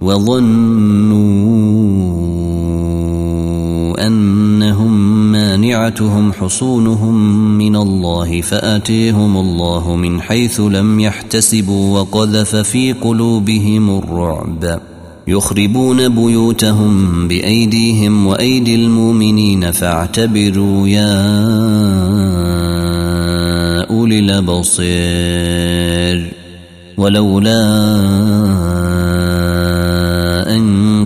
وظنوا أنهم مانعتهم حصونهم من الله فأتيهم الله من حيث لم يحتسبوا وقذف في قلوبهم الرعب. يخربون بيوتهم بأيديهم وأيدي المؤمنين فاعتبروا يا أولي الابصير ولولا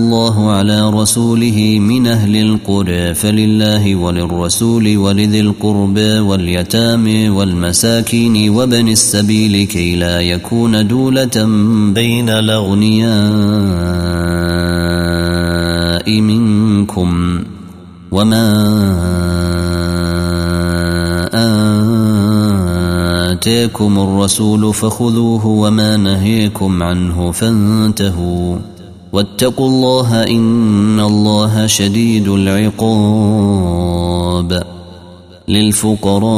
الله على رسوله من أهل القرى فلله وللرسول ولذي القربى واليتامى والمساكين وبن السبيل كي لا يكون دولة بين الأغنياء منكم. وما آتاكم الرسول فخذوه وما نهيكم عنه فانتهوا. واتقوا الله إن الله شديد العقاب للفقراء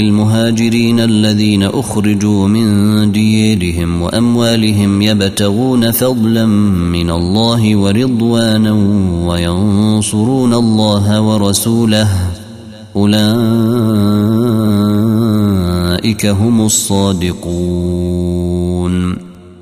المهاجرين الذين أخرجوا من ديارهم وأموالهم يبتغون فضلا من الله ورضوانا وينصرون الله ورسوله أولئك هم الصادقون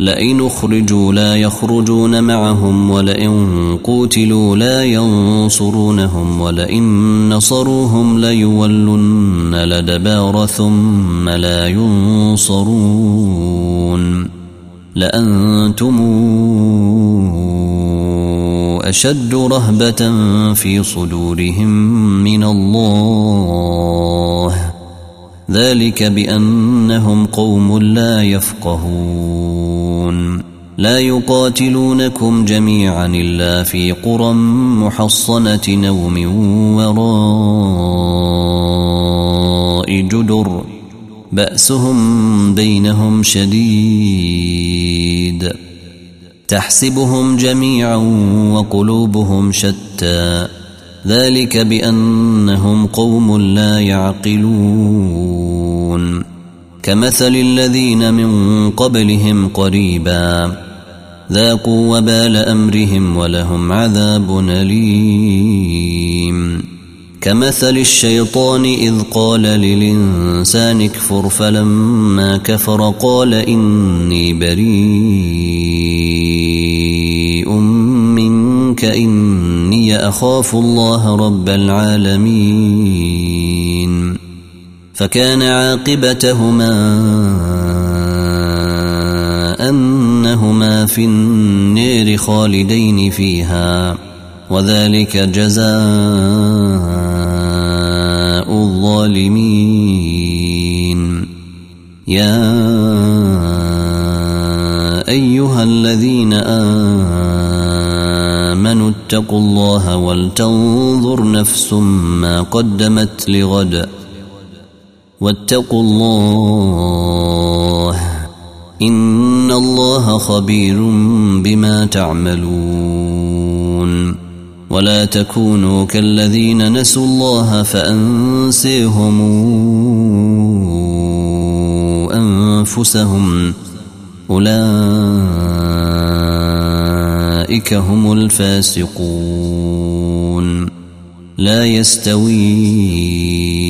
لئن اخرجوا لا يخرجون معهم ولئن قوتلوا لا ينصرونهم ولئن نصروهم ليولن لدبار ثم لا ينصرون لأنتم أشد رهبة في صدورهم من الله. ذلك بأنهم قوم لا يفقهون. لا يقاتلونكم جميعا إلا في قرى محصنة نوم وراء جدر. بأسهم بينهم شديد. تحسبهم جميعا وقلوبهم شتى. ذلك بأنهم قوم لا يعقلون. كمثل الذين من قبلهم قريبا ذاقوا وبال أمرهم ولهم عذاب أليم. كمثل الشيطان إذ قال للإنسان اكفر فلما كفر قال إني بريء منك إني أخاف الله رب العالمين. فكان عاقبتهما أنهما في النير خالدين فيها وذلك جزاء الظالمين. يا أيها الذين آمنوا اتقوا الله ولتنظر نفس ما قدمت لغد. واتقوا الله إن الله خبير بما تعملون ولا تكونوا كالذين نسوا الله فأنسيهم أنفسهم أولئك هم الفاسقون لا يستوي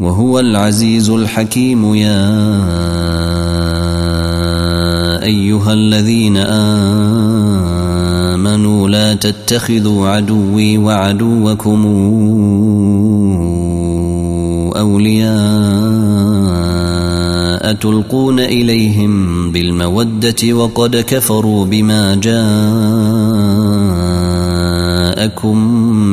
وهو العزيز الحكيم يا أيها الذين آمنوا لا تتخذوا عدوي وعدوكم أولياء تلقون إليهم بالمودة وقد كفروا بما جاءكم